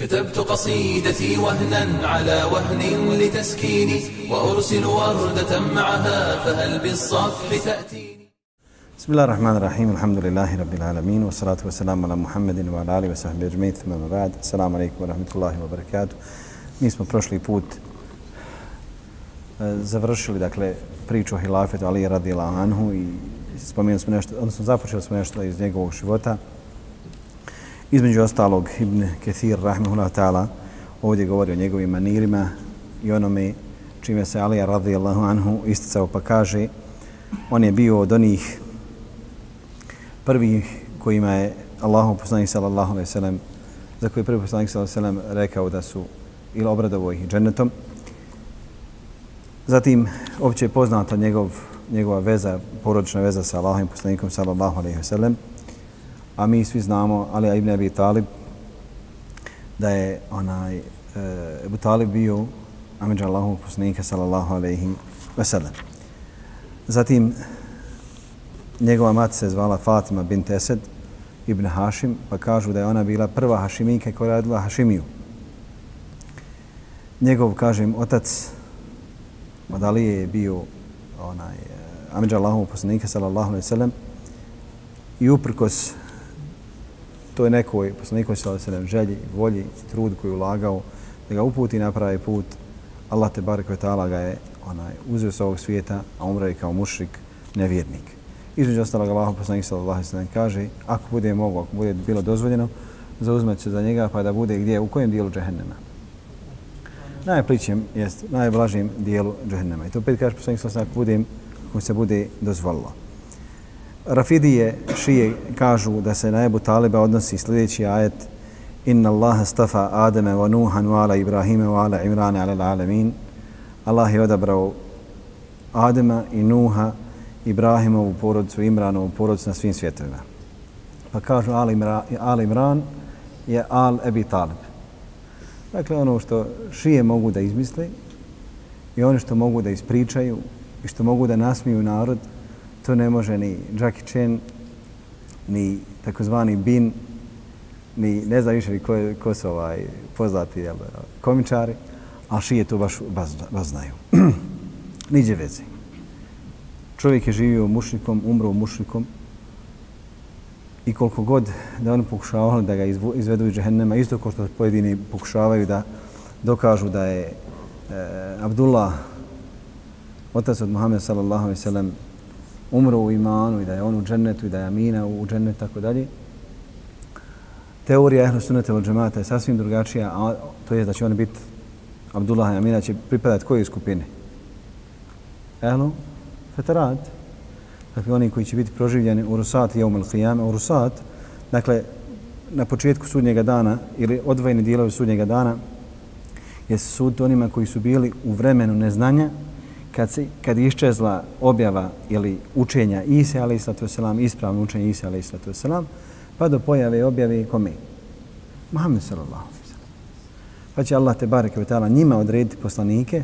كتبت قصيدتي وهنا على وهن لتسكيني وأرسل وردة معها فهل بالصفح تأتيني بسم الله الرحمن الرحيم الحمد لله رب العالمين والصلاة والسلام على محمد وعلى آله وصحبه أجمعين ثم ما بعد السلام عليكم ورحمة الله وبركاته Mi smo prošli put e, završili dakle priču o hilafetu Ali radila anhu i spomenuli smo nešto, odnosno započeli smo nešto iz njegovog života. Između ostalog, Ibn Kethir, rahmehullah ta'ala, ovdje govori o njegovim manirima i onome čime se Alija radijallahu anhu isticao pa kaže on je bio od onih prvih kojima je Allahu poslanik sallallahu alejhi ve sellem za koji prvi poslanik sallallahu alejhi ve sellem rekao da su ili obradovo ih džennetom. Zatim, opće je poznata njegov, njegova veza, porodična veza sa Allahom poslanikom sallallahu alejhi ve sellem a mi svi znamo Ali ibn Abi Talib da je onaj e, Abu Talib bio Amidža Allahu poslanika sallallahu alejhi ve sellem. Zatim njegova mat se zvala Fatima bint Esed ibn Hašim, pa kažu da je ona bila prva Hašiminka koja je radila Hašimiju. Njegov, kažem, otac od Alije je bio onaj, e, Amidža Allahu poslanika sallallahu alejhi ve i uprkos to je nekoj poslanikom se nam želji, volji, trud koji je ulagao da ga uputi na pravi put. Allah te barek ve taala ga je onaj uzeo sa ovog svijeta, a umro je kao mušrik, nevjernik. Između ostalog Allah poslanik sallallahu alejhi ve kaže: "Ako bude mogu, ako bude bilo dozvoljeno, zauzmete se za njega pa da bude gdje u kojem dijelu džehennema." Najplićem jest najblažim dijelu džehennema. I to opet kaže poslanik sallallahu alejhi ve sellem: "Ako bude se bude dozvolilo." Rafidije šije kažu da se na Ebu Taliba odnosi sljedeći ajet Inna Allaha stafa Ademe wa Nuhan wa ala Ibrahime wa ala Imrane ala alamin. Allah je odabrao Adema i Nuha, Ibrahimovu porodicu, Imranovu porodicu na svim svjetovima. Pa kažu Al Imra, Al Imran je Al Ebi Talib. Dakle, ono što šije mogu da izmisle i ono što mogu da ispričaju i što mogu da nasmiju narod, to ne može ni Jackie Chan, ni takozvani Bin, ni ne znam više ko, ko su ovaj poznati jel, komičari, ali šije to baš, baš, baš znaju. Niđe veze. Čovjek je živio mušnikom, umro mušnikom i koliko god da oni pokušavali da ga izvedu iz džehennema, isto kao što pojedini pokušavaju da dokažu da je e, Abdullah, otac od Muhammeda sallallahu alaihi sallam, umro u imanu i da je on u džennetu i da je Amina u džennetu i tako dalje. Teorija ehlu sunnete od džemata je sasvim drugačija, a to je da će oni biti Abdullah i Amina će pripadati kojoj skupini? Ehlu fetarat. Dakle, oni koji će biti proživljeni u Rusat i Umel Qiyame. U Rusat, dakle, na početku sudnjega dana ili odvojeni dijelovi sudnjega dana je sud onima koji su bili u vremenu neznanja kad, se, kad je iščezla objava ili učenja Isa alaih sallatu ispravno učenje Isa alaih sallatu pa do pojave objave kome? Muhammed sallallahu. Pa će Allah te bareke ve ta'ala njima odrediti poslanike,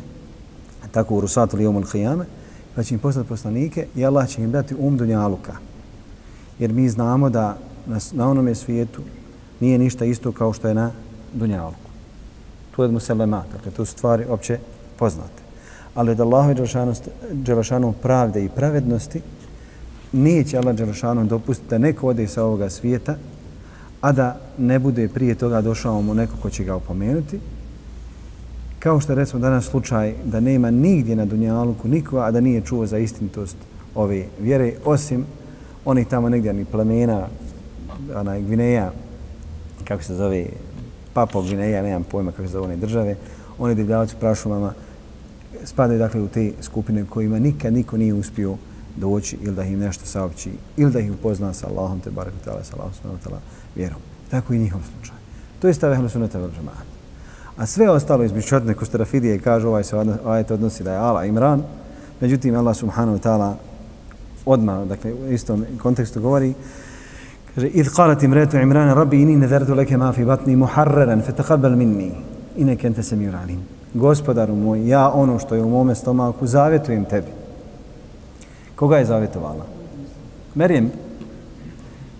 tako u Rusatu li umul qiyame, pa će im poslati poslanike i Allah će im dati um dunjaluka. Jer mi znamo da na, na onome svijetu nije ništa isto kao što je na dunjaluku. Tu je muselema, dakle to su stvari opće poznate ali od Allahove Đelešanu pravde i pravednosti neće Allah Đelešanu dopustiti da neko ode sa ovoga svijeta, a da ne bude prije toga došao mu neko ko će ga opomenuti. Kao što recimo danas slučaj da nema nigdje na Dunjaluku nikoga, a da nije čuo za istinitost ove vjere, osim onih tamo negdje ni plemena, ona Gvineja, kako se zove, Papo Gvineja, nemam pojma kako se zove one države, oni divljavci prašumama, spadaju dakle u te skupine kojima nikad niko nije uspio doći ili da im nešto saopći ili da ih upozna sa Allahom te barek ta'ala sa Allahom subhanahu ta'ala vjerom. Tako i njihov slučaj. To je stav ehlu sunnata vel džemaat. A sve ostalo iz bišotne kusterafidije kaže ovaj se ovaj to odnosi da je Ala Imran. Međutim, Allah subhanahu wa ta'ala odmah, dakle u istom kontekstu govori kaže id qalat imratu imrana rabbi inni nadartu laka ma fi batni muharraran fataqabbal minni innaka anta samiul alim gospodaru moj, ja ono što je u mome stomaku zavjetujem tebi. Koga je zavjetovala? Merijem.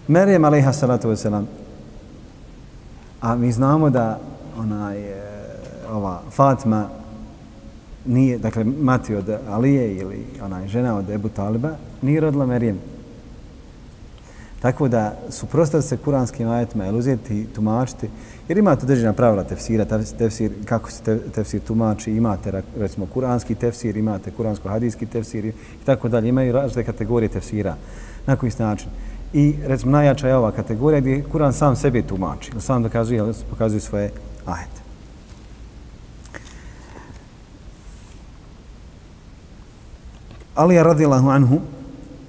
Merijem, alaiha salatu wasalam. A mi znamo da onaj, je ova Fatma nije, dakle, mati od Alije ili onaj žena od Ebu Taliba, nije rodila Merijem. Tako da suprostaviti se kuranskim ajetima ili uzeti tumačiti, jer imate određena pravila tefsira, tefsir, kako se tefsir tumači, imate recimo kuranski tefsir, imate kuransko-hadijski tefsir i tako dalje, imaju različite kategorije tefsira. Na koji način? I recimo najjača je ova kategorija gdje Kuran sam sebi tumači, sam dokazuje, pokazuje svoje ajete. Ali je radijallahu anhu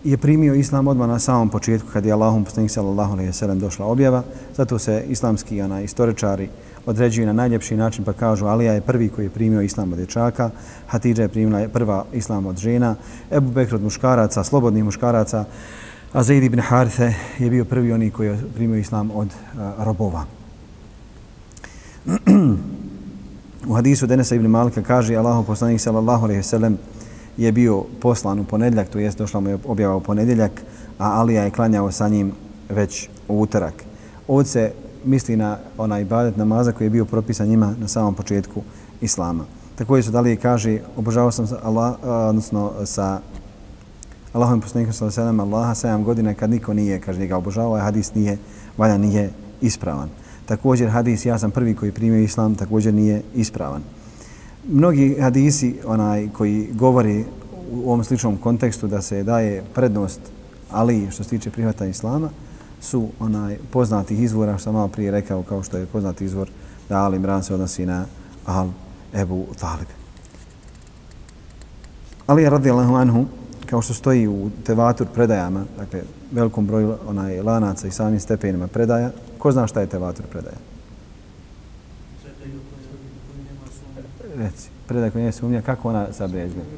je primio islam odmah na samom početku kad je Allahum poslanik sallallahu alejhi ve sellem došla objava. Zato se islamski ona istoričari određuju na najljepši način pa kažu Alija je prvi koji je primio islam od dječaka, Hatidža je primila prva islam od žena, Ebu Bekr od muškaraca, slobodnih muškaraca, a Zaid ibn Harithe je bio prvi oni koji je primio islam od uh, robova. U hadisu Denesa ibn Malika kaže Allahu poslanik sallallahu alejhi ve sellem je bio poslan u ponedjeljak, to jest došla mu je objava u ponedjeljak, a Alija je klanjao sa njim već u utorak. Ovdje se misli na onaj ibadet namaza koji je bio propisan njima na samom početku Islama. Također su dalje kaže, obožavao sam sa, Allah, odnosno sa Allahom poslanikom sa sedam Allaha 7 godina kad niko nije, kaže ga obožavao, a hadis nije, valja nije ispravan. Također hadis, ja sam prvi koji primio islam, također nije ispravan mnogi hadisi onaj koji govori u ovom sličnom kontekstu da se daje prednost Ali što se tiče prihvata islama su onaj poznati izvora što sam malo prije rekao kao što je poznati izvor da Ali Imran se odnosi na Al Ebu Talib. Ali je radijallahu anhu kao što stoji u tevatur predajama, dakle velikom broju onaj lanaca i samim stepenima predaja, ko zna šta je tevatur predaja? Reci, predaj koji nije sumnja, kako ona sabrija izgleda?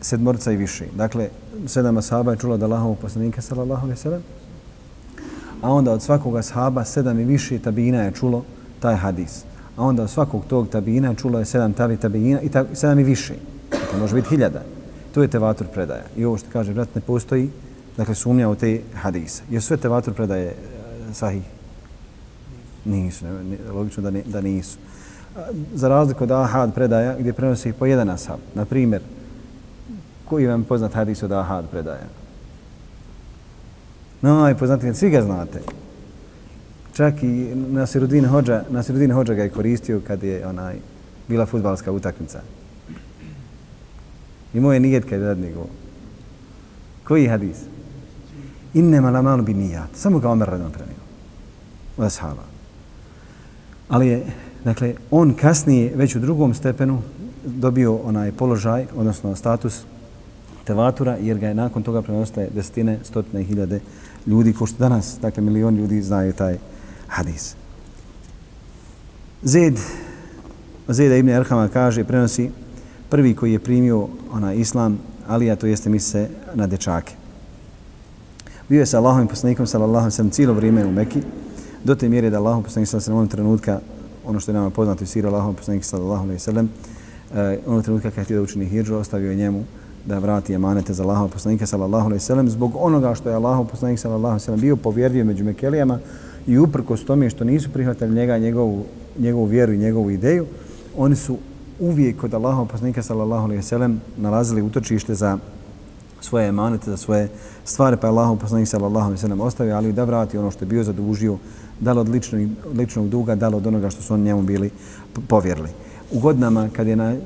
Sedmorca i više. Dakle, sedam ashaba je čulo da Allahov poslanika, sallallahu alaihi sallam, a onda od svakog ashaba sedam i više tabina je čulo taj hadis. A onda od svakog tog tabina čulo je sedam tabi tabina i ta, sedam i više. To može biti hiljada. To je tevatur predaja. I ovo što kaže, vrat ne postoji, dakle, sumnja u te hadise. Jer sve tevatur predaje eh, sahih? Nisu. Ne, logično da, ne, da nisu za razliku od ahad predaja gdje prenosi po jedan ashab. Na primjer, koji vam poznat hadis od ahad predaja? No, svi ga znate. Čak i Nasirudin Hođa, Nasirudin Hođa ga je koristio kad je onaj bila futbalska utakmica. I moje nijet kad je dadni gol. Koji hadis? Innema la malu bi nijat. Samo ga Omer radno prenio. Od ashaba. Ali je Dakle, on kasnije, već u drugom stepenu, dobio onaj položaj, odnosno status tevatura, jer ga je nakon toga prenostaje desetine, stotine hiljade ljudi, ko što danas, dakle, milion ljudi znaju taj hadis. Zed, Zeda ibn Erhama kaže, prenosi prvi koji je primio onaj islam, Alija, to jeste mi se na dečake. Bio je sa Allahom i poslanikom, sallallahu sallam, cijelo vrijeme u Meki, do te mjere da Allahom poslanik sallallahu sallam, trenutka ono što je nama poznato iz sira Allahom poslanik sallallahu alejhi ve sellem eh, onog trenutka kad je da učini hijđu, ostavio je njemu da vrati emanete za Allahov poslanika sallallahu alejhi ve sellem zbog onoga što je Allahov poslanik sallallahu alejhi ve sellem bio povjerljiv među Mekelijama i uprkos tome što nisu prihvatili njega njegovu njegovu vjeru i njegovu ideju oni su uvijek kod Allahov poslanika sallallahu alejhi ve sellem nalazili utočište za svoje emanete, za svoje stvari, pa je Allahov poslanik sallallahu alejhi ve sellem ostavio ali da vrati ono što je bio zadužio da li od ličnog, ličnog duga, da li od onoga što su oni njemu bili povjerili. U godinama, kad je na, e,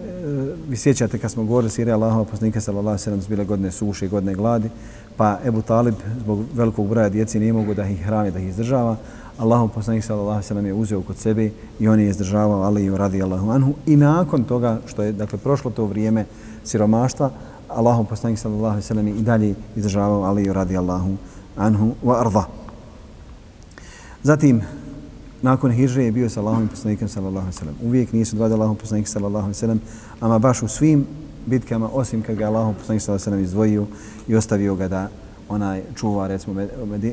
vi sjećate kad smo govorili sire Allahova poslanika sallallahu alejhi ve sellem bile godine suše i godine gladi, pa Ebu Talib zbog velikog broja djece nije mogu da ih hrani, da ih izdržava. Allahov poslanik sallallahu alejhi ve je uzeo kod sebe i on je izdržavao Ali i radi Allahu anhu i nakon toga što je dakle prošlo to vrijeme siromaštva, Allahov poslanik sallallahu alejhi ve i dalje izdržavao Ali i radi Allahu anhu wa arda. Zatim, nakon hijre je bio sa Allahom poslanikom sallallahu alaihi sallam. Uvijek nisu dva da Allahom poslanik sallallahu alaihi sallam, ama baš u svim bitkama, osim kad ga Allahom poslanik sallallahu alaihi sallam izdvojio i ostavio ga da onaj čuva, recimo,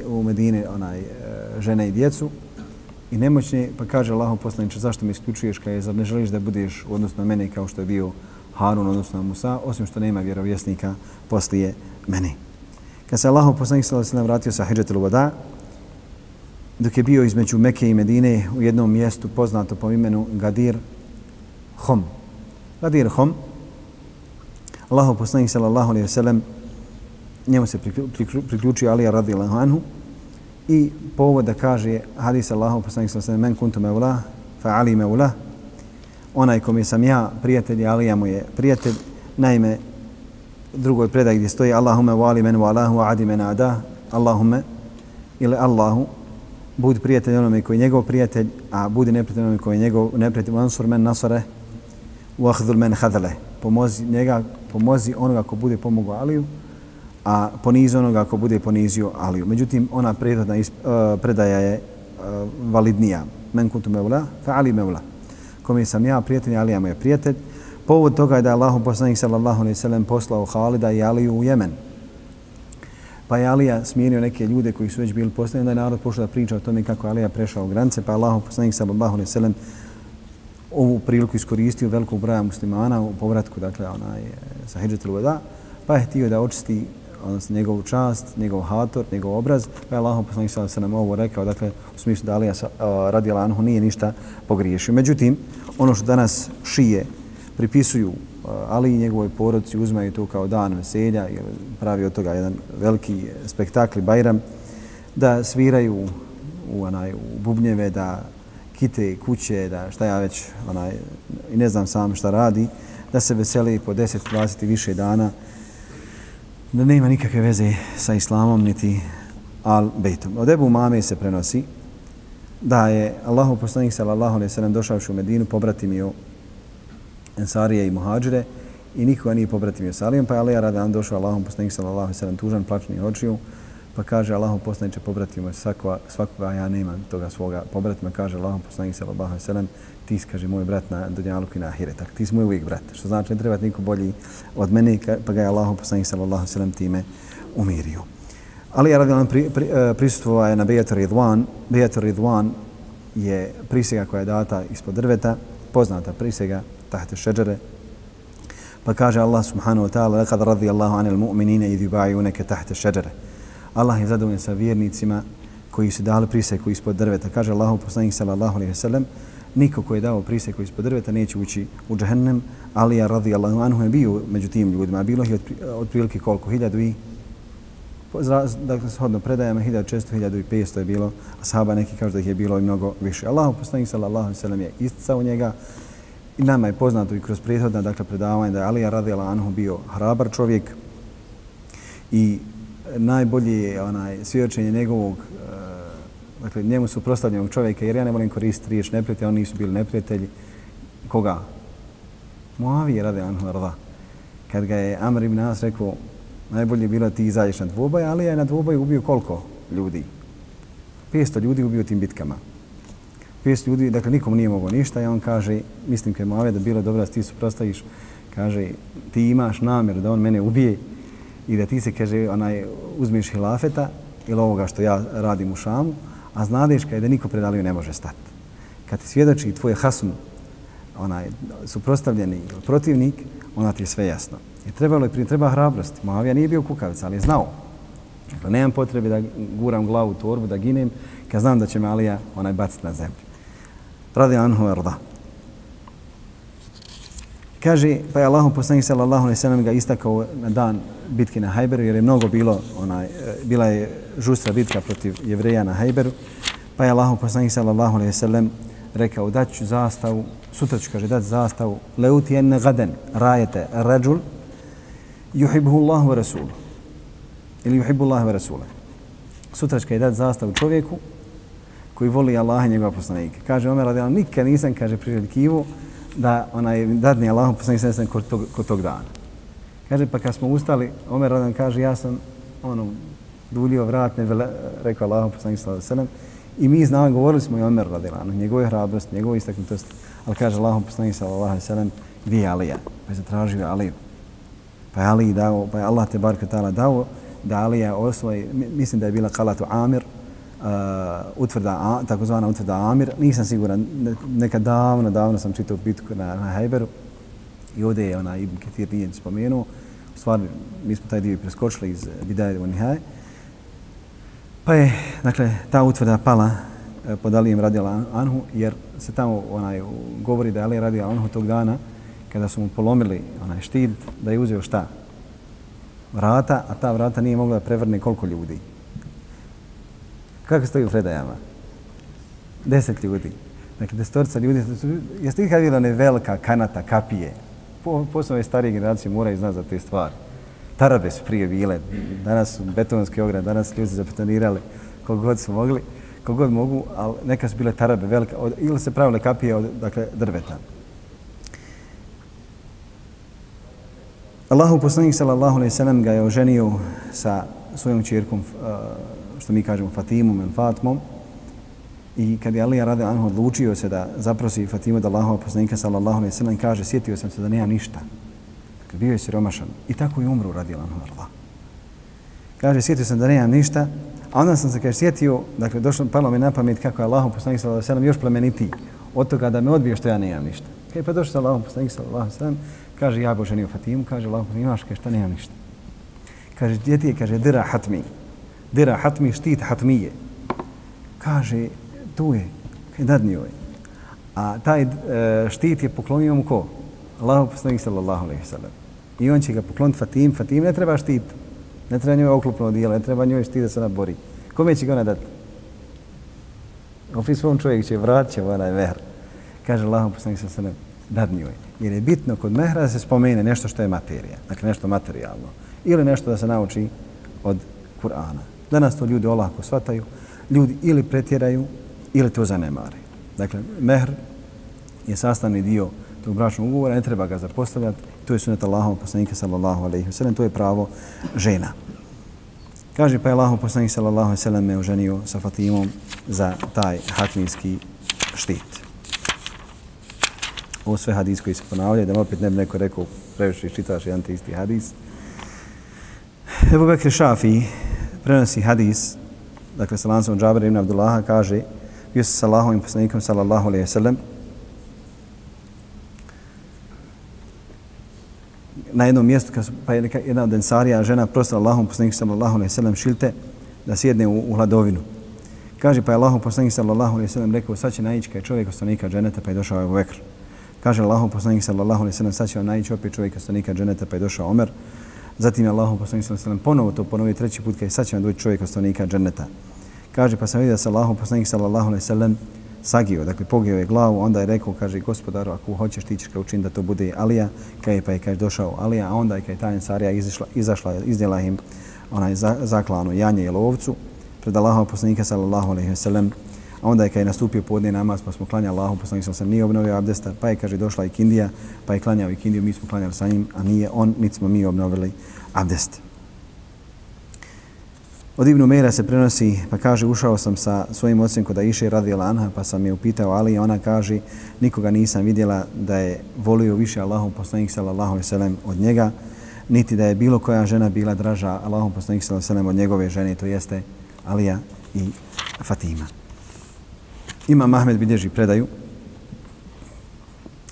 u Medine onaj, e, žene i djecu. I nemoćni, pa kaže Allahom poslanik, zašto mi isključuješ kada je, zar ne želiš da budeš u odnosu na mene kao što je bio Harun, odnosno Musa, osim što nema vjerovjesnika poslije mene. Kad se Allahom poslanik sallallahu alaihi sallam vratio sa hijđatul vada, dok je bio između Mekke i Medine u jednom mjestu poznato po imenu Gadir Hom. Gadir Hom, Allahu poslanik sallallahu alaihi ve sellem njemu se priključio Alija radijallahu anhu i povod da kaže hadis Allahu poslanik sallallahu alaihi ve sellem men kuntu mevla fa ali mevla onaj kome sam ja prijatelj Alija mu je prijatelj. Naime drugoj predaj gdje stoji Allahume wali men walahu adi men ada. Allahume ili Allahu budi prijatelj onome koji je njegov prijatelj a budi neprijatelj onome koji je njegov neprijatelj. Ansur men nasare uahdul men hadale. Pomozi njega pomozi onoga ko bude pomogao Aliju a ponizi onoga ko bude ponizio Aliju. Međutim ona prethodna uh, predaja je uh, validnija. Men kuntu mevla fa ali mevla kome sam ja prijatelj Alija mu je prijatelj. Povod toga je da je Allahu poslanik sallallahu alejhi ve sellem poslao Halida i Aliju u Jemen. Pa je Alija smijenio neke ljude koji su već bili postavljeni da je narod pošao da priča o tome kako je Alija prešao grance, granice, pa je Allahu poslanik sallallahu alejhi ve sellem ovu priliku iskoristio velikog broja muslimana u povratku, dakle, onaj, e, sa Hidžetul Wada, pa je htio da očisti odnosno, njegovu čast, njegov hator, njegov obraz, pa je Allah poslanik sallallahu alejhi ve sellem ovo rekao, dakle, u smislu da Alija e, radi anhu nije ništa pogriješio. Međutim, ono što danas šije pripisuju Eh, Ali i njegovoj porodci, uzmaju to kao dan veselja i pravi od toga jedan veliki spektakl Bajram, da sviraju u, onaj, u bubnjeve, da kite kuće, da šta ja već onaj, i ne znam sam šta radi, da se veseli po 10, 20 i više dana, da nema nikakve veze sa islamom niti al-bejtom. Od Ebu Mame se prenosi da je Allahu poslanik sallallahu alejhi ve sellem došao u Medinu, pobratio Ensarije i Muhađire i nikoga nije pobratimio sa Alijom, pa je Alija radan došao Allahom poslanik sallallahu sallam tužan, plačni očiju, pa kaže Allahom poslaniče pobratimo svakoga, svakoga, ja nemam toga svoga pobratima, kaže Allahom poslanik sallallahu sallam, ti si, kaže, moj brat na Dunjaluku i na Ahiretak, ti si moj uvijek brat, što znači ne treba niko bolji od mene, pa ga je Allahom poslanik sallallahu sallam time umirio. Ali je radijalan pri, pri, uh, je na Bejator Ridwan. Bejator Ridwan je prisega koja je data ispod drveta, poznata prisega tahte šeđere. Pa kaže Allah subhanahu wa ta'ala لَقَدْ رَضِيَ اللَّهُ عَنِ الْمُؤْمِنِينَ إِذْ يُبَعِيُونَكَ تَحْتَ šeđere. Allah je zadovoljen sa vjernicima koji su dali priseku ispod drveta. Kaže Allah poslanik sallallahu alaihi wa sallam niko ko je dao priseku ispod drveta neće ući u džahennem. Ali je radijallahu anhu je bio među tim ljudima. Bilo je otprilike koliko? Hiljadu i dakle, shodno predajama, 1600, 1500 je bilo, a sahaba neki kažu da ih je bilo i mnogo više. Allah poslanik sallallahu alaihi wa sallam je isticao njega, I nama je poznato i kroz prethodna dakle, predavanje da je Alija radijala Anhu bio hrabar čovjek i najbolje je onaj svjedočenje njegovog e, dakle njemu su prostavljenog čovjeka jer ja ne volim koristiti riječ neprijatelj, oni nisu bili neprijatelji. Koga? Muavije radi Anhu rada. Kad ga je Amr ibn As rekao najbolje je bilo ti izađeš na dvoboj, ali je na dvoboj ubio koliko ljudi? 500 ljudi ubio tim bitkama. 500 ljudi, dakle nikom nije mogao ništa i on kaže, mislim kad mu da bilo dobro da ti suprostaviš, kaže ti imaš namjer da on mene ubije i da ti se, kaže, onaj, uzmeš hilafeta ili ovoga što ja radim u Šamu, a znadeš kada da niko predalio ne može stati. Kad ti svjedoči tvoj hasun, onaj suprostavljeni protivnik, ona ti je sve jasno. I trebalo je, treba hrabrost. Moavija nije bio kukavica, ali je znao. Dakle, nemam potrebe da guram glavu u torbu, da ginem, kad znam da će me Alija onaj baciti na zemlju radi anhu arda. Kaže, pa je Allahom poslanik sallallahu alejhi ve sellem ga istakao na dan bitke na Hajberu jer je mnogo bilo onaj e, bila je žustra bitka protiv jevreja na Hajberu. Pa je Allahom poslanik sallallahu alejhi ve sellem rekao da ću zastavu sutra ću kaže dat zastavu leuti en gaden rajete rajul juhibhu Allahu wa Rasulu. ili yuhibbu Allahu wa rasuluhu sutra će dati zastavu čovjeku koji voli Allah i njegova poslanika. Kaže Omer radijallahu nikad nisam kaže priželjkivo da onaj dadni Allahu poslanik sam kod tog, kod tog dana. Kaže pa kad smo ustali Omer radijallahu kaže ja sam ono duljio vrat ne vele, rekao Allahu poslanik sallallahu alejhi i mi znamo govorili smo i Omer radijallahu ono, njegove hrabrost, njegove istaknutosti, al kaže Allahu poslanik sallallahu alejhi ve gdje je Alija? Pa je zatražio Aliju. Pa je Ali dao, pa je Allah te barke ta'ala dao da Alija osvoji, mislim da je bila Kalatu Amir, Uh, utvrda, takozvana utvrda Amir. Nisam siguran, neka davno, davno sam čitao bitku na, na Hajberu i ovdje je ona Ibn Ketir nije spomenuo. U stvari, mi smo taj dio preskočili iz Bidaje u Nihaj. Pa je, dakle, ta utvrda pala eh, pod Alijem radijala Anhu, jer se tamo onaj, govori da je Ali radijala Anhu tog dana, kada su mu polomili onaj štit, da je uzeo šta? Vrata, a ta vrata nije mogla da prevrne koliko ljudi. Kako stoji u predajama? Deset ljudi. Dakle, desetorica ljudi. Jeste ikad vidjeli one velika kanata, kapije? Po, posebno starije generacije moraju znati za te stvari. Tarabe su prije bile, danas su betonske ograde, danas ljudi zapetonirali koliko god su mogli, koliko god mogu, ali neka su bile tarabe velike, od, ili se pravile kapije od dakle, drveta. Allahu poslanik sallallahu alejhi ve sellem ga je oženio sa svojom ćerkom što mi kažemo Fatimom ili Fatmom i kad je Alija radi anhu odlučio se da zaprosi Fatimu da Allahova poslanika sallallahu alejhi ve sellem kaže sjetio sam se da nema ništa. Dakle, bio je siromašan i tako i umru radi anhu Allah. Kaže sjetio sam da nema ništa, a onda sam se kaže sjetio, dakle došlo palo mi na pamet kako je Allahov poslanik sallallahu alejhi ve sellem još plemenitiji od toga da me odbio što ja nemam ništa. Kaj pa došao Allahom poslanik sallallahu alaihi sallam, Kaže, ja boženio Fatimu, kaže, Allah, imaš, kaže, šta nemam ništa. Kaže, gdje ti je, kaže, dira hatmi. Dira hatmi, štit hatmije. Kaže, tu je, kaj dadnio je. A taj e, štit je poklonio mu ko? Allahu poslanik sallallahu alaihi sallam. I on će ga pokloniti Fatim. Fatim ne treba štit. Ne treba njoj oklopno dijelo, ne treba njoj štit da se nabori. Kome će ga ona dati? Opet svom čovjek će vraća onaj mehr. Kaže Allahu poslanik sallallahu alaihi sallam, dadnio je jer je bitno kod mehra da se spomene nešto što je materija, dakle nešto materijalno, ili nešto da se nauči od Kur'ana. Danas to ljudi olako shvataju, ljudi ili pretjeraju, ili to zanemaraju. Dakle, mehr je sastavni dio tog bračnog ugovora, ne treba ga zapostavljati, to je sunet Allahov poslanika sallallahu alaihi wa to je pravo žena. Kaže pa je Allahov poslanik sallallahu alaihi wa me oženio sa Fatimom za taj hatminski štit ovo sve hadis koji se ponavlja, da opet ne bi neko rekao previše čitaš jedan te isti hadis. Ebu Bekri Šafi prenosi hadis, dakle sa lancom Džaber ibn Abdullaha kaže, bio se sa Allahovim poslanikom sallallahu alaihi sallam, na jednom mjestu, kad su, pa je neka, jedna od ensarija, žena prostala Allahom poslanikom sallallahu alaihi sallam šilte da sjedne u, u hladovinu. Kaže, pa je Allahom poslanik sallallahu alaihi sallam rekao, sad će naići kaj čovjek ostanika dženeta, pa je došao Ebu Bekr. Kaže Allahu poslanik sallallahu alejhi ve sad će vam naići opet čovjek ostanika dženeta pa je došao Omer. Zatim je Allahu poslanik sallallahu alejhi ponovo to ponovi treći put kad sad će vam doći čovjek stanika dženeta. Kaže pa sam vidio da se Allahu poslanik sallallahu alejhi ve sellem sagio, dakle pogio je glavu, onda je rekao, kaže, gospodaru, ako hoćeš, ti ćeš kao učin da to bude Alija, kaj pa je kaže, došao Alija, a onda je kaj ta Sarija izašla, izašla, iznijela im onaj zaklanu janje i lovcu, pred Allahom poslanika sallallahu alejhi ve sellem A onda je kad je nastupio podne namaz, pa smo klanjali Allahu, poslanik sam sam nije obnovio abdesta, pa je, kaže, došla i Kindija, pa je klanjao i Kindiju, mi smo klanjali sa njim, a nije on, niti smo mi obnovili abdest. Od Ibnu Mera se prenosi, pa kaže, ušao sam sa svojim ocem kod Aisha radi Anha, pa sam je upitao Ali, ona kaže, nikoga nisam vidjela da je volio više Allahu poslanik sallallahu alejhi ve od njega, niti da je bilo koja žena bila draža Allahu poslanik sallallahu alejhi ve od njegove žene, to jeste Alija i Fatima. Ima Mahmed bilježi predaju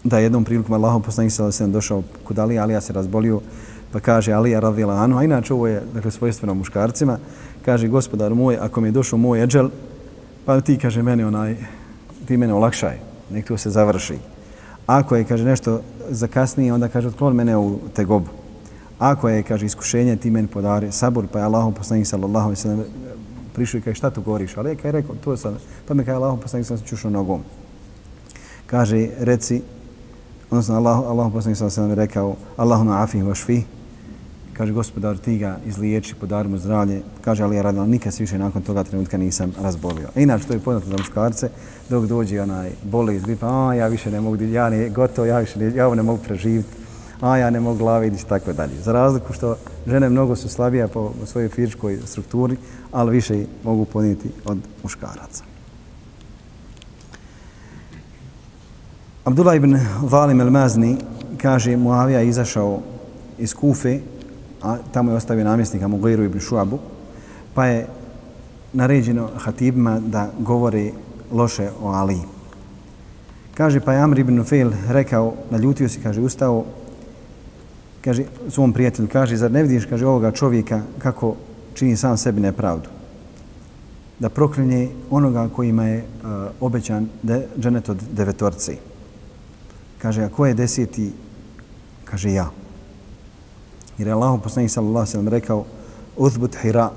da jednom prilikom Allahom poslanik sa sam došao kod Alija, Alija se razbolio, pa kaže Alija radila anu, a inače ovo je dakle, svojstveno muškarcima, kaže gospodar moj, ako mi je došao moj eđel, pa ti kaže mene onaj, ti mene olakšaj, nek to se završi. Ako je, kaže, nešto zakasnije, onda kaže, otklon mene u tegobu. Ako je, kaže, iskušenje, ti meni podari sabur, pa je Allahom poslanik sallallahu alaihi prišao i kaže šta tu govoriš? Ali je kaj rekao, to sam, pa me kaj Allahom poslanik sam čušao nogom. Kaže, reci, odnosno Allah, Allahom poslanik sam sam rekao, Allahuna afih vaš fi, kaže, gospodar, ti ga izliječi, podari mu zdravlje, kaže, ali ja radila nikad se više nakon toga trenutka nisam razbolio. E, inače, to je poznato za muškarce, dok dođe onaj bolest, iz gripa, a ja više ne mogu, ja ne, gotovo, ja više ne, ja ovo ne mogu preživiti, a ja ne mogu glave i tako dalje. Za razliku što žene mnogo su slabije po svojoj fizičkoj strukturi, ali više mogu podnijeti od muškaraca. Abdullah ibn Valim el-Mazni kaže Muavija je izašao iz Kufe, a tamo je ostavio namjesnika Mugliru ibn Šuabu, pa je naređeno hatibima da govore loše o Ali. Kaže, pa je Amr ibn Fejl rekao, naljutio se, kaže, ustao, kaže, svom prijatelju, kaže, zar ne vidiš, kaže, ovoga čovjeka kako čini sam sebi nepravdu. da proklinje onoga kojima je uh, obećan de, dženet od devetorci. Kaže, a ko je deseti? Kaže, ja. Jer je Allah poslanik sallallahu sallam rekao, uzbut hira,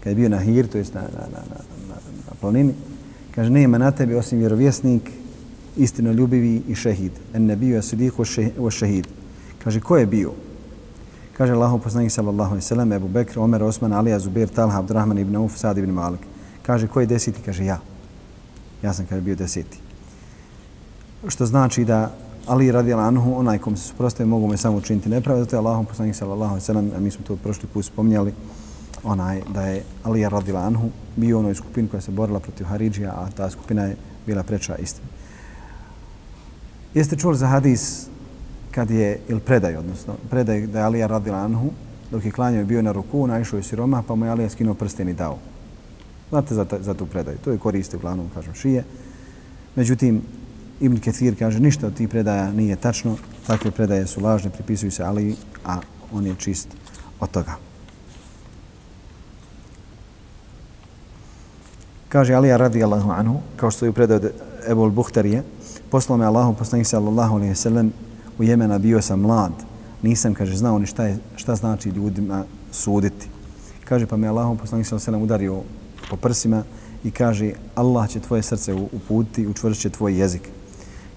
kad je bio na hir, to jest na, na, na, na, na, na planini, kaže, nema na tebi osim vjerovjesnik, istino ljubivi i šehid. En nebiju je sudiku šehid. Kaže, ko je bio? Kaže Allahu poslanik sallallahu alejhi ve sellem Abu Bekr, Omer, Osman, Ali, Zubair, Talha, Abdurrahman ibn Auf, Sad ibn Malik. Kaže koji deseti? Kaže ja. Ja sam kaže bio deseti. Što znači da Ali radijallahu anhu, onaj kom se suprotstavio, mogu me samo učiniti nepravdu, zato je Allahu poslanik sallallahu alejhi ve sellem, a mi smo to prošli put spominjali, onaj da je Ali radijallahu anhu bio u onoj skupini koja se borila protiv Haridžija, a ta skupina je bila preča istine. Jeste čuli za hadis kad je, ili predaj, odnosno, predaj da je Alija radila Anhu, dok je klanjao bio na ruku, naišao je siroma, pa mu je Alija skinuo prsten i dao. Znate za, ta, za tu predaju. To je koriste uglavnom, kažem, šije. Međutim, Ibn Ketir kaže, ništa od tih predaja nije tačno. Takve predaje su lažne, pripisuju se Ali, a on je čist od toga. Kaže Alija radijallahu anhu, kao što je u predaju Ebul Buhtarije, poslao me Allahu poslanik sallallahu alejhi ve sellem u Jemena bio sam mlad. Nisam kaže znao ni šta je šta znači ljudima suditi. Kaže pa me Allahom poslanik sallallahu alejhi udario po prsima i kaže Allah će tvoje srce uputiti, učvršće tvoj jezik.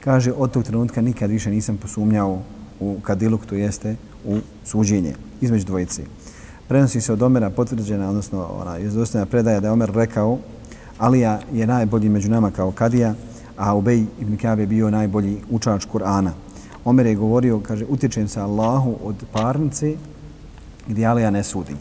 Kaže od tog trenutka nikad više nisam posumnjao u kadiluk, to jeste u suđenje između dvojice. Prenosi se od Omera potvrđena, odnosno ona izdostojna predaja da je Omer rekao Alija je najbolji među nama kao kadija, a Ubej ibn Ka'b je bio najbolji učač Kur'ana. Omer je govorio, kaže, utječem se Allahu od parnice gdje Alija ne sudi.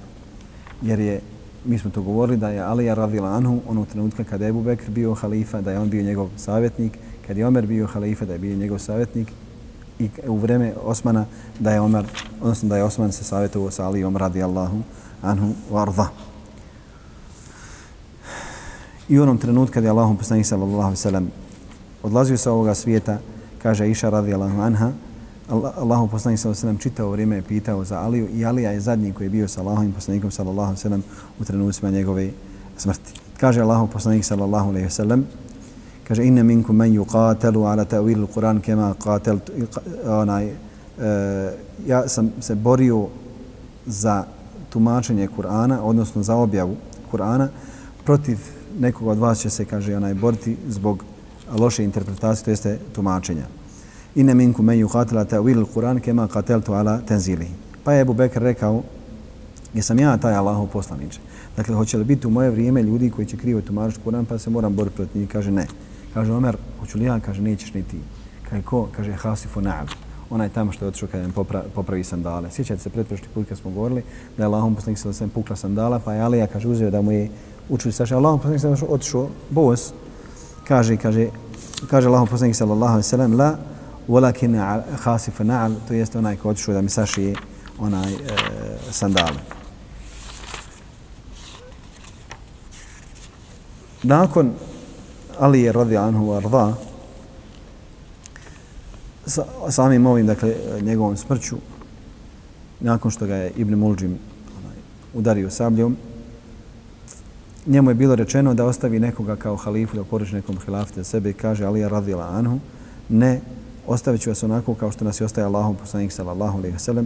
Jer je, mi smo to govorili, da je Alija radila anhu onog trenutka kada je Ebu Bekr bio halifa, da je on bio njegov savjetnik, kad je Omer bio halifa, da je bio njegov savjetnik i u vreme Osmana da je Omer, odnosno da je Osman se savjetovao sa Alijom radi Allahu anhu varda. I u onom trenutku kada je Allahom poslanih sallallahu sallam odlazio sa ovoga svijeta, kaže Iša radijallahu anha, Allahu poslanik sallallahu alejhi ve čitao vrijeme je pitao za Aliju i Alija je zadnji koji je bio sa Allahovim poslanikom sallallahu alejhi ve sellem u trenucima njegove smrti. Kaže Allahu poslanik sallallahu alejhi ve sellem kaže inna minkum man yuqatalu ala ta'wil al-Quran kama qataltu onaj e, ja sam se borio za tumačenje Kur'ana, odnosno za objavu Kur'ana, protiv nekog od vas će se, kaže, onaj, boriti zbog loše interpretacije, to jeste tumačenja. Inne minku men yuqatila ta'wil al-Quran kema qataltu ala tanzilihi. Pa je Abu Bekr rekao, jesam ja taj Allahov poslanič. Dakle, hoće li biti u moje vrijeme ljudi koji će krivo tumačiti Kur'an, pa se moram boriti protiv njih? Kaže, ne. Kaže, Omer, hoću li ja? Kaže, nećeš ni ti. Kaže, ko? Kaže, hasifu na'ab. Onaj tamo što je otišao kada popra, popravi sandale. Sjećate se pretprošli put kad smo govorili da je Allahom poslanik sa sve pukla sandala, pa je Alija, kaže, uzeo da mu je učili saša. Allahom poslanik sa otišao bos, kaže, kaže, kaže Allahu poslanik sallallahu alejhi ve sellem la walakin khasif na'al to jest onaj ko otišao da mi sašije onaj e, sandale. Nakon Ali je radi anhu arda sa, samim ovim, dakle, njegovom smrću, nakon što ga je Ibn Mulđim udario sabljom, njemu je bilo rečeno da ostavi nekoga kao halifu, da poruči nekom hilafte za sebe i kaže Alija radila anhu, ne, ostavit ću vas onako kao što nas je ostaje Allahom poslanik sallallahu alaihi wasallam.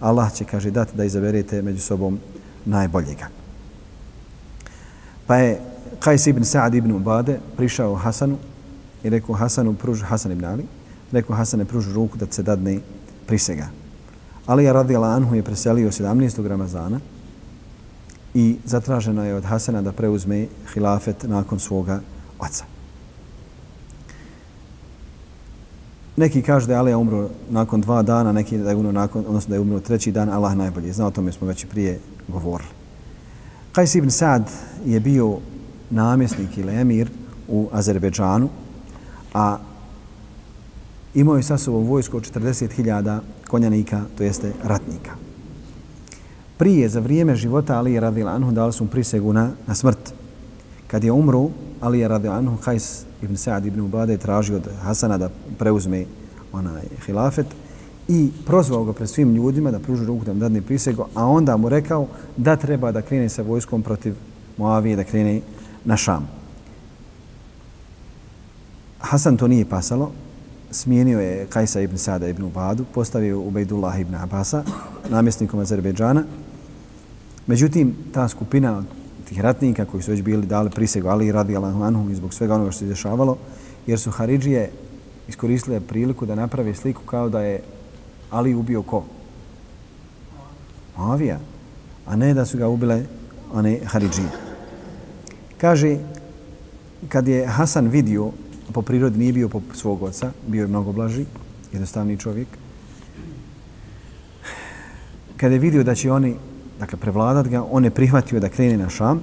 Allah će, kaže, dati da izaberete među sobom najboljega. Pa je Qais ibn Sa'ad ibn Ubade prišao Hasanu i rekao Hasanu pruži, Hasan ibn Ali, rekao Hasane pruži ruku da se dadne prisega. Alija radila anhu je preselio 17. Ramazana, i zatraženo je od Hasana da preuzme hilafet nakon svoga oca. Neki kažu da je Alija umro nakon dva dana, neki da je umro nakon, odnosno da je umro treći dan, Allah najbolje. Zna o tome smo već prije govorili. Qais ibn Sad je bio namjesnik ili emir u Azerbeđanu, a imao je sa sobom vojsko od 40.000 konjanika, to jeste ratnika prije, za vrijeme života Ali je radil anhu, dali su mu prisegu na, na smrt. Kad je umro, Ali je radil anhu, Hajs ibn Sa'ad ibn Ubade tražio od Hasana da preuzme onaj hilafet i prozvao ga pred svim ljudima da pruži ruku da mu dadne prisegu, a onda mu rekao da treba da krene sa vojskom protiv Moavije da krene na Šam. Hasan to nije pasalo, smijenio je Kajsa ibn Sada ibn Ubadu, postavio Ubejdullah ibn Abasa, namjesnikom Azerbejdžana. Međutim, ta skupina tih ratnika koji su već bili dali prisegu Ali radi Allahu i zbog svega onoga što se dešavalo, jer su Haridžije iskoristile priliku da naprave sliku kao da je Ali ubio ko? Moavija. A ne da su ga ubile one Haridžije. Kaže, kad je Hasan vidio, po prirodi nije bio po svog oca, bio je mnogo blaži, jednostavni čovjek, kada je vidio da će oni dakle, prevladat ga, on je prihvatio da krene na Šam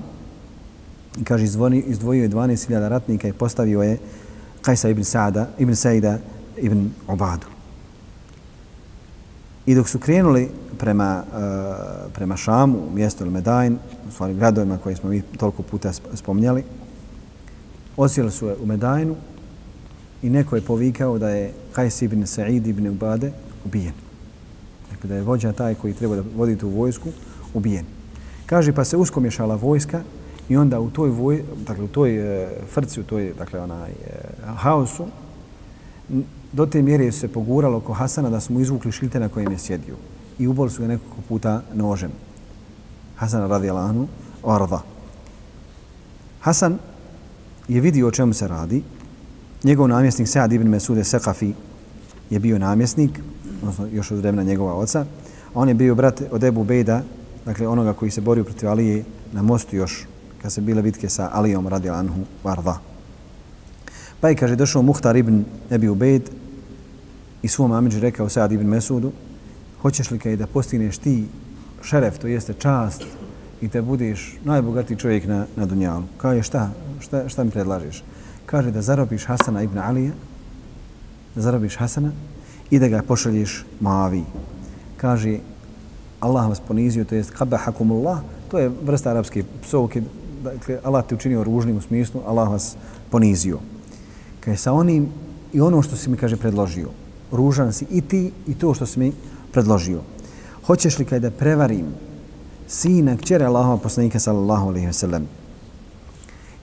i kaže, izdvojio je 12.000 ratnika i postavio je Kajsa ibn Sa'da, ibn Sa'ida, ibn Obadu. I dok su krenuli prema, uh, prema Šamu, mjesto ili Medajn, u stvari gradovima koje smo mi toliko puta spominjali, osjeli su je u Medajnu i neko je povikao da je Kajs ibn Sa'id ibn Ubade ubijen. Dakle, da je vođa taj koji treba da vodi tu vojsku ubijen. Kaže, pa se uskomješala vojska i onda u toj, voj, dakle, u toj e, frci, u toj dakle, onaj, e, haosu, do te mjere se poguralo oko Hasana da smo izvukli šilte na kojem je sjedio. I uboli su ga nekoliko puta nožem. Hasan radi Alanu, orda. Hasan je vidio o čemu se radi. Njegov namjesnik Sead ibn Mesude Sekafi je bio namjesnik, odnosno još od vremena njegova oca. On je bio brat od Ebu Bejda, dakle onoga koji se borio protiv Alije na mostu još kad se bile bitke sa Alijom radi Anhu Varda. Pa je, kaže, došao Muhtar ibn Ebi Ubejd i svom Amidži rekao Sad ibn Mesudu, hoćeš li kaj da postigneš ti šeref, to jeste čast i da budeš najbogatiji čovjek na, na Dunjalu. Kao je šta, šta, šta mi predlažeš? Kaže da zarobiš Hasana ibn Alija, da zarobiš Hasana i da ga pošalješ Moavi. Kaže, Allah vas ponizio, to jest kabahakumullah, to je vrsta arapske psovke, dakle, Allah te učinio ružnim u smislu, Allah vas ponizio. Kaže, sa onim i ono što si mi, kaže, predložio, ružan si i ti i to što si mi predložio. Hoćeš li kada prevarim sina kćera Allahova poslanika sallallahu alaihi wa sallam?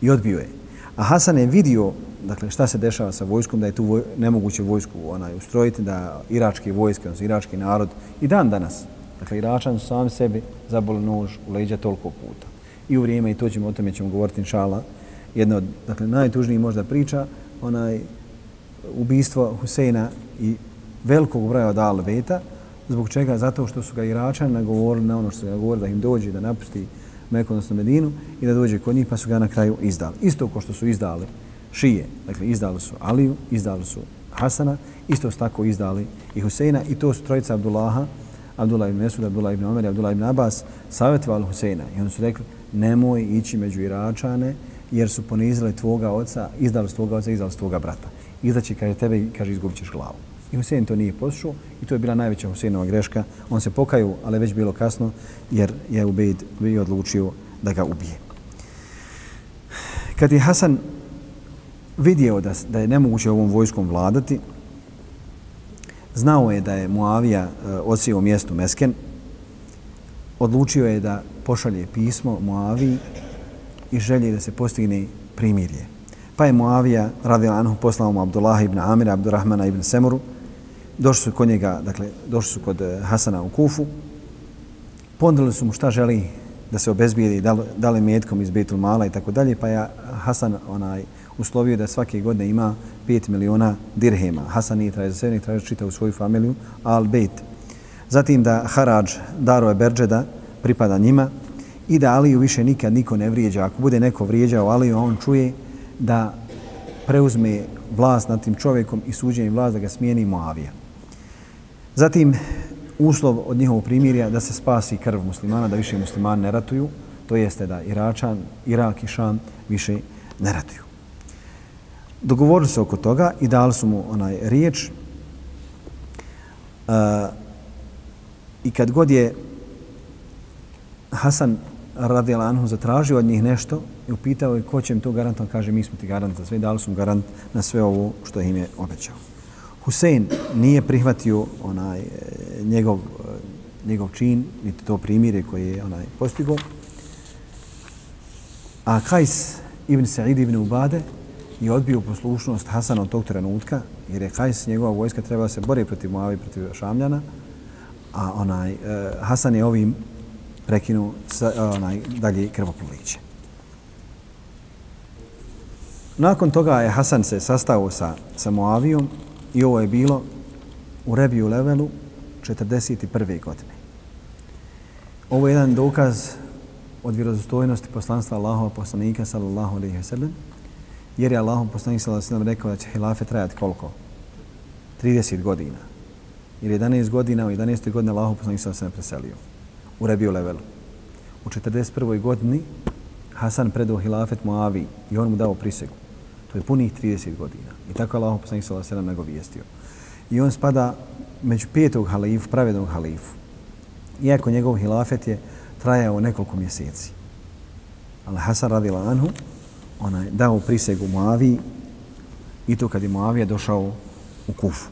I odbio je. A Hasan je vidio dakle, šta se dešava sa vojskom, da je tu voj, nemoguće vojsku onaj, ustrojiti, da irački vojske, odnosno irački narod, i dan danas, dakle, Iračan su sami sebi zaboli nož u leđa toliko puta. I u vrijeme, i to ćemo o tome ćemo govoriti, inšala, jedna od dakle, najtužnijih možda priča, onaj ubistvo Huseina i velikog broja od Al-Beta, zbog čega? Zato što su ga Iračani nagovorili na ono što su ga govorili, da im dođe da napusti Meku, odnosno Medinu, i da dođe kod njih, pa su ga na kraju izdali. Isto kao što su izdali Šije, dakle izdali su Aliju, izdali su Hasana, isto su tako izdali i Huseina, i to su trojica Abdullaha, Abdullah ibn Mesud, Abdullah ibn Omer i Abdullah ibn Abbas savjetovali Huseina i oni su rekli nemoj ići među Iračane jer su ponizili tvoga oca, izdali su tvoga oca, izdali su tvoga brata. Izdaći kaže tebe i kaže izgubit ćeš glavu. I Husein to nije poslušao i to je bila najveća Huseinova greška. On se pokaju, ali već bilo kasno jer je Ubejd bio odlučio da ga ubije. Kad je Hasan vidio da, da je nemoguće ovom vojskom vladati, Znao je da je Muavija e, osio mjesto mjestu Mesken. Odlučio je da pošalje pismo Muaviji i želje da se postigne primirje. Pa je Muavija radila Anhu poslao mu Abdullah ibn Amira, Abdurrahmana ibn Semuru. Došli su kod njega, dakle, došli su kod e, Hasana u Kufu. Ponudili su mu šta želi da se obezbijedi, da li, da li metkom iz Betul Mala i tako dalje. Pa je Hasan onaj, uslovio da svake godine ima 5 miliona dirhema. Hasan nije tražio za sebe, traži čita u svoju familiju, al bejt. Zatim da Harađ Daro Berđeda pripada njima i da Aliju više nikad niko ne vrijeđa. Ako bude neko vrijeđao Aliju, on čuje da preuzme vlast nad tim čovjekom i suđenje vlast da ga smijeni Moavija. Zatim uslov od njihovog primirja da se spasi krv muslimana, da više muslimani ne ratuju, to jeste da Iračan, Irak i Šam više ne ratuju. Dogovorili se oko toga i dali su mu onaj riječ. E, I kad god je Hasan radi Anhu zatražio od njih nešto i upitao je ko će im to garantovati, kaže mi smo ti garant za sve, dali su mu garant na sve ovo što im je obećao. Husein nije prihvatio onaj e, njegov, e, njegov čin, niti to primire koje je onaj postigo. A Kajs ibn Sa'id ibn Ubade i odbio poslušnost Hasana od tog trenutka, jer je Kajs, njegova vojska, trebala se boriti protiv Muavi, protiv Šamljana, a onaj, eh, Hasan je ovim prekinuo sa, e, onaj, dalje krvoproliće. Nakon toga je Hasan se sastao sa, sa Moavijom i ovo je bilo u Rebiju Levelu 41. godine. Ovo je jedan dokaz od vjerozostojnosti poslanstva Allahova poslanika sallallahu alaihi wa sallam, jer je Allahom poslanik sallallahu alejhi ve sellem rekao da će hilafe trajati koliko? 30 godina. Jer 11 godina, u 11. godine Allahom poslanik sallallahu alejhi ve preselio u Rebiju Levelu. U 41. godini Hasan predao hilafet Muavi i on mu dao prisegu. To je punih 30 godina. I tako je Allahom poslanik sallallahu alejhi ve sellem vijestio. I on spada među petog halifu, pravednog halifu. Iako njegov hilafet je trajao nekoliko mjeseci. Ali Hasan radila anhu, onaj, dao prisegu Muavi i to kad je Moavija došao u Kufu.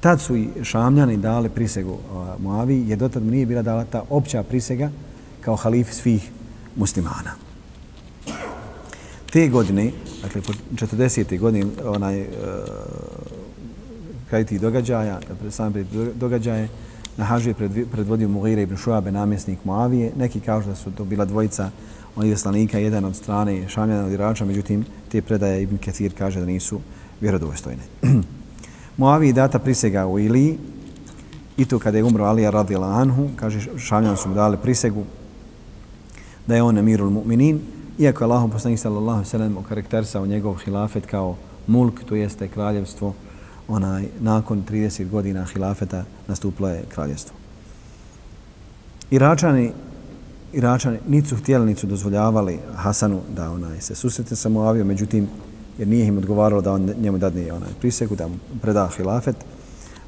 Tad su i šamljani dali prisegu Muavi, jer dotad nije bila dala ta opća prisega kao halif svih muslimana. Te godine, dakle po 40. godine, onaj, e, kraj tih događaja, sam događaje, na hađu je predvodio Mughira ibn Šuabe, namjesnik Moavije. Neki kažu da su to bila dvojica onih islanika, jedan od strane Šamjana od Irača, međutim, te predaje Ibn Kathir kaže da nisu vjerodostojne. Moaviji data prisega u Iliji, i to kada je umro Alija radila Anhu, kaže Šamjan su mu dali prisegu da je on emirul mu'minin, iako je Allah poslanik sallallahu sallam okarakterisao njegov hilafet kao mulk, to jeste kraljevstvo, onaj, nakon 30 godina hilafeta nastuplo je kraljevstvo. Iračani, Iračani nisu htjeli, nisu dozvoljavali Hasanu da onaj se susrete sa Muavijom, međutim, jer nije im odgovaralo da on njemu dadne onaj priseku, da mu preda hilafet.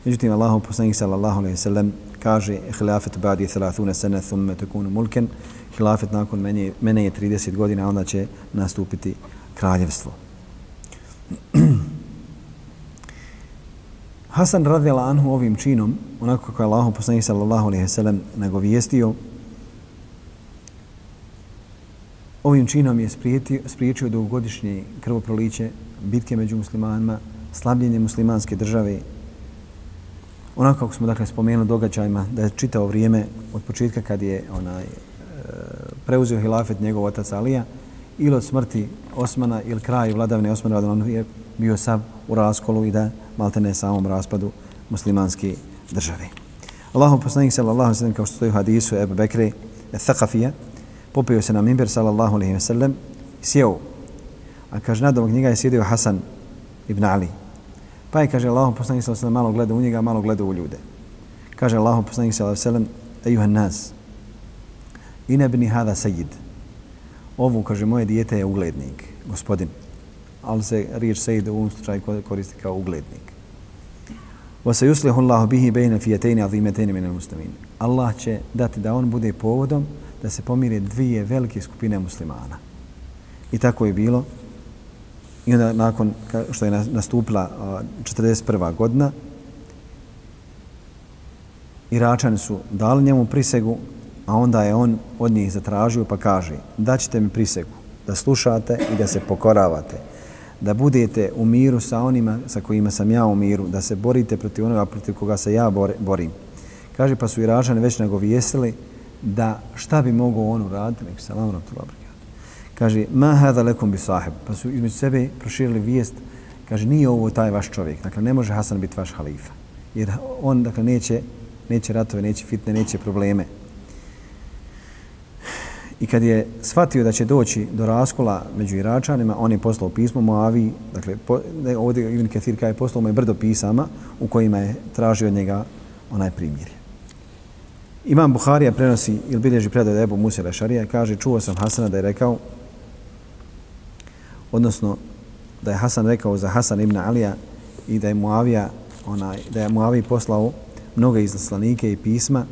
Međutim, Allahom poslanik sallallahu alaihi sallam kaže hilafet badi 30 sene thumme tekunu mulken, hilafet nakon mene, mene je 30 godina, onda će nastupiti kraljevstvo. Hasan radila anhu ovim činom, onako kako je Allah poslanih sallallahu alaihi sallam nagovijestio, ovim činom je spriječio dugogodišnje krvoproliće, bitke među muslimanima, slabljenje muslimanske države, onako kako smo dakle spomenuli događajima, da je čitao vrijeme od početka kad je onaj e, preuzeo hilafet njegov otac Alija ili od smrti Osmana ili kraj vladavne Osmana on je bio sav u raskolu i da malte ne samom raspadu muslimanske države. Allahu poslanik sallallahu alejhi ve sellem kao što stoji u hadisu Ebu Bekre Thaqafija popio se na minber sallallahu alejhi ve sellem sjeo a kaže nadom njega je sjedio Hasan ibn Ali pa je kaže Allahu poslanik sallallahu alejhi ve sellem malo gleda u njega malo gleda u ljude kaže Allahu poslanik sallallahu alejhi ve sellem ejuhan nas Ine bni hada sayyid. Ovo, kaže, moje dijete je uglednik, gospodin. Ali se riječ sejid u ovom slučaju koristi kao uglednik. Wa se yuslihu Allahu bihi bejne fijetejni azimetejni minel muslimin. Allah će dati da on bude povodom da se pomire dvije velike skupine muslimana. I tako je bilo. I onda nakon što je nastupila 41. godina, Iračani su dali njemu prisegu a onda je on od njih zatražio pa kaže daćete mi prisegu da slušate i da se pokoravate, da budete u miru sa onima sa kojima sam ja u miru, da se borite protiv onoga protiv koga se ja borim. Kaže pa su i već nagovijestili da šta bi mogao on uraditi, nek se vam to Kaže, ma hada lekum bi sahib. Pa su između sebe proširili vijest, kaže, nije ovo taj vaš čovjek. Dakle, ne može Hasan biti vaš halifa. Jer on, dakle, neće, neće ratove, neće fitne, neće probleme. I kad je shvatio da će doći do raskola među Iračanima, on je poslao pismo Moavi, dakle, po, ne, ovdje Ibn Kathir je poslao mu je brdo pisama u kojima je tražio od njega onaj primjer. Imam Buharija prenosi ili bilježi predaj da Ebu Musa Lešarija kaže čuo sam Hasana da je rekao odnosno da je Hasan rekao za Hasan ibn Alija i da je Muavija onaj, da je Muavi poslao mnoge izlaslanike i pisma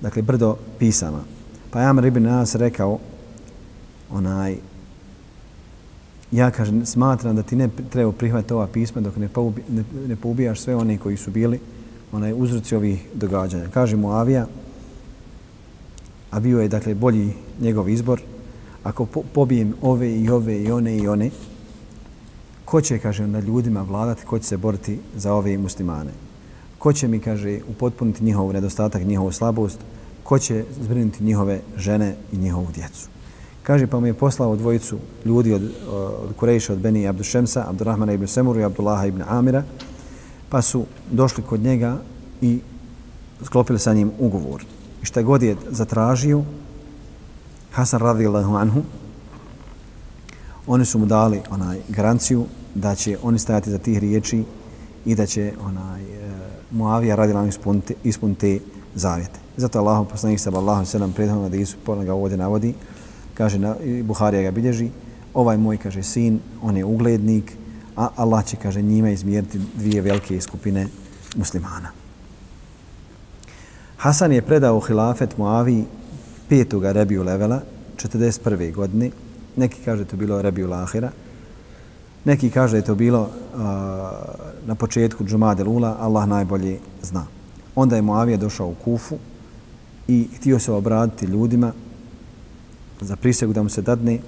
dakle brdo pisama Pa je Amr ibn Nas rekao, onaj, ja kažem, smatram da ti ne treba prihvatiti ova pisma dok ne, poubi, ne, ne poubijaš sve one koji su bili onaj uzroci ovih događanja. Kaže mu Avija, a bio je dakle bolji njegov izbor, ako po, pobijem ove i ove i one i one, ko će, kaže, onda ljudima vladati, ko će se boriti za ove muslimane? Ko će mi, kaže, upotpuniti njihov nedostatak, njihovu slabost? Ko će zbrinuti njihove žene i njihovu djecu? Kaže, pa mu je poslao dvojicu ljudi od, od Kurejša, od Beni Abdušemsa, Abdurrahmana ibn Semuru i Abdullaha ibn Amira, pa su došli kod njega i sklopili sa njim ugovor. I šta god je zatražio, Hasan radijallahu anhu, oni su mu dali onaj garanciju da će oni stajati za tih riječi i da će onaj e, Muavija radijallahu ispuniti, ispuniti zavjete. Zato Allah poslanik sallallahu alejhi ve sellem prethodno da Isu ga ovdje navodi, kaže na Buharija ga bilježi, ovaj moj kaže sin, on je uglednik, a Allah će kaže njima izmjeriti dvije velike skupine muslimana. Hasan je predao hilafet Muavi petoga Rebiju Levela, 41. godine. Neki kaže to bilo Rebiju Lahira. Neki kaže da je to bilo uh, na početku Džumade Lula. Allah najbolje zna. Onda je Muavija došao u Kufu i htio se obratiti ljudima za prisegu da mu se dadne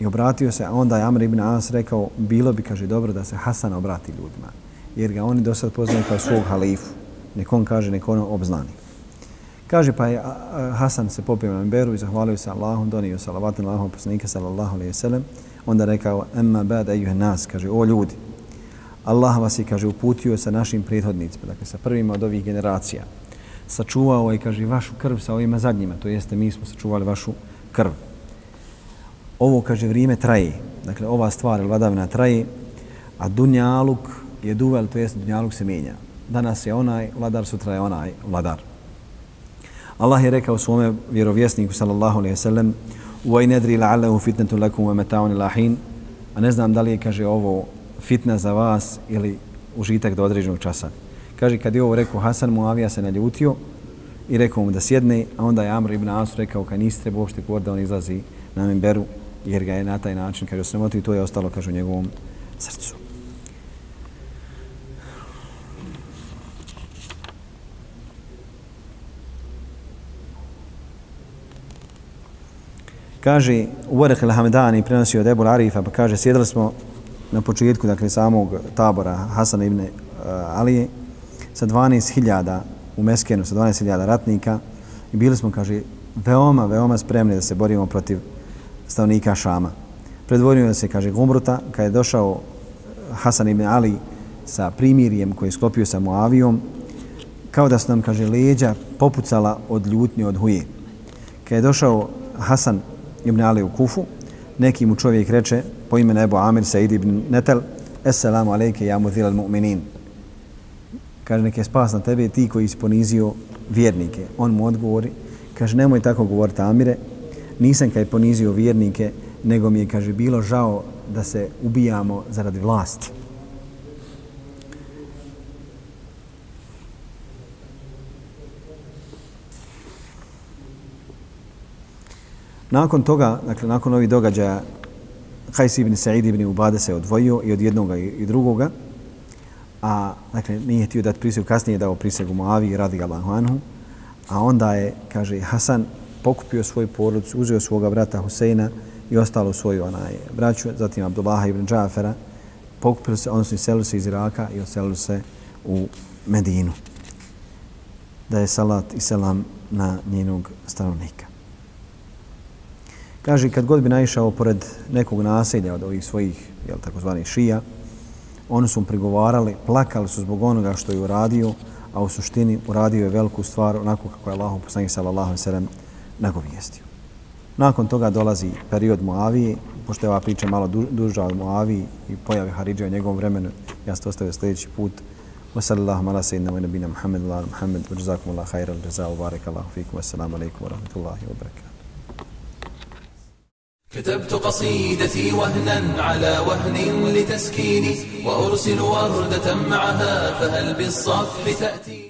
i obratio se, a onda je Amr ibn As rekao, bilo bi, kaže, dobro da se Hasan obrati ljudima, jer ga oni do sad poznaju kao svog halifu. Nek on kaže, nek on obznani. Kaže, pa je Hasan se popio na Beru i zahvalio se Allahom, donio salavatin Allahom poslanika sallallahu alaihi sallam, onda rekao, emma bad ejuhe nas, kaže, o ljudi, Allah vas je, kaže, uputio sa našim prethodnicima, dakle, sa prvima od ovih generacija. Sačuvao je, kaže, vašu krv sa ovima zadnjima, to jeste, mi smo sačuvali vašu krv. Ovo, kaže, vrijeme traje. Dakle, ova stvar, vladavina traje, a dunjaluk je duvel, to jest dunjaluk se mijenja. Danas je onaj vladar, sutra je onaj vladar. Allah je rekao svome vjerovjesniku, sallallahu alaihi sallam, uvaj nedri la'allahu fitnetu lakum wa mata'un lahin, a ne znam da li je, kaže, ovo fitna za vas ili užitak do određenog časa. Kaže, kad je ovo rekao Hasan, Muavija se naljutio, i rekao mu da sjedne, a onda je Amr ibn Asu rekao kad nisi treba uopšte govoriti da on izlazi na Memberu, jer ga je na taj način, kaže, osramotio i to je ostalo, kaže, u njegovom srcu. Kaže, u al-Hamdani prenosio od Ebu Arifa, pa kaže, sjedili smo na početku, dakle, samog tabora Hasana ibn uh, Alije sa 12.000 u Meskenu sa 12.000 ratnika i bili smo, kaže, veoma, veoma spremni da se borimo protiv stavnika Šama. Predvorio se, kaže, Gumruta, kada je došao Hasan ibn Ali sa primirjem koji je sklopio sa Muavijom, kao da su nam, kaže, leđa popucala od ljutnje, od huje. Kada je došao Hasan ibn Ali u Kufu, neki mu čovjek reče po ime Ebu Amir Said ibn Netel, Esselamu alejke ja mudhil al mu'minin kaže neke spas na tebe ti koji si ponizio vjernike. On mu odgovori, kaže nemoj tako govoriti Amire, nisam kaj ponizio vjernike, nego mi je, kaže, bilo žao da se ubijamo zaradi vlasti. Nakon toga, dakle, nakon ovih događaja, Hajs ibn Sa'id ibn Ubade se odvojio i od jednoga i drugoga a dakle nije htio dati prisegu kasnije dao prisegu Muavi radi Allahu anhu a onda je kaže Hasan pokupio svoj porodicu uzeo svoga brata Huseina i ostalo svoju onaj braću zatim Abdullaha ibn Džafera pokupili se odnosno iselili se iz Iraka i oselili se u Medinu. Da je salat i selam na njenog stanovnika. Kaže kad god bi naišao pored nekog naselja od ovih svojih jel takozvanih šija oni su mu prigovarali, plakali su zbog onoga što je uradio, a u suštini uradio je veliku stvar onako kako je Allahom poslanik sallallahu alejhi ve sellem nagovijestio. Nakon toga dolazi period Muavije, pošto je ova priča malo duža od Muavije i pojave Haridža u njegovom vremenu, ja se to ostavio sljedeći put. Wa sallallahu ala sayyidina wa nabina Muhammad ala Muhammad wa jazakumullahu khairan jazaa wa barakallahu fikum. Assalamu alaykum wa rahmatullahi wa barakatuh. كتبت قصيدتي وهنا على وهن لتسكيني وأرسل وردة معها فهل بالصف تأتي؟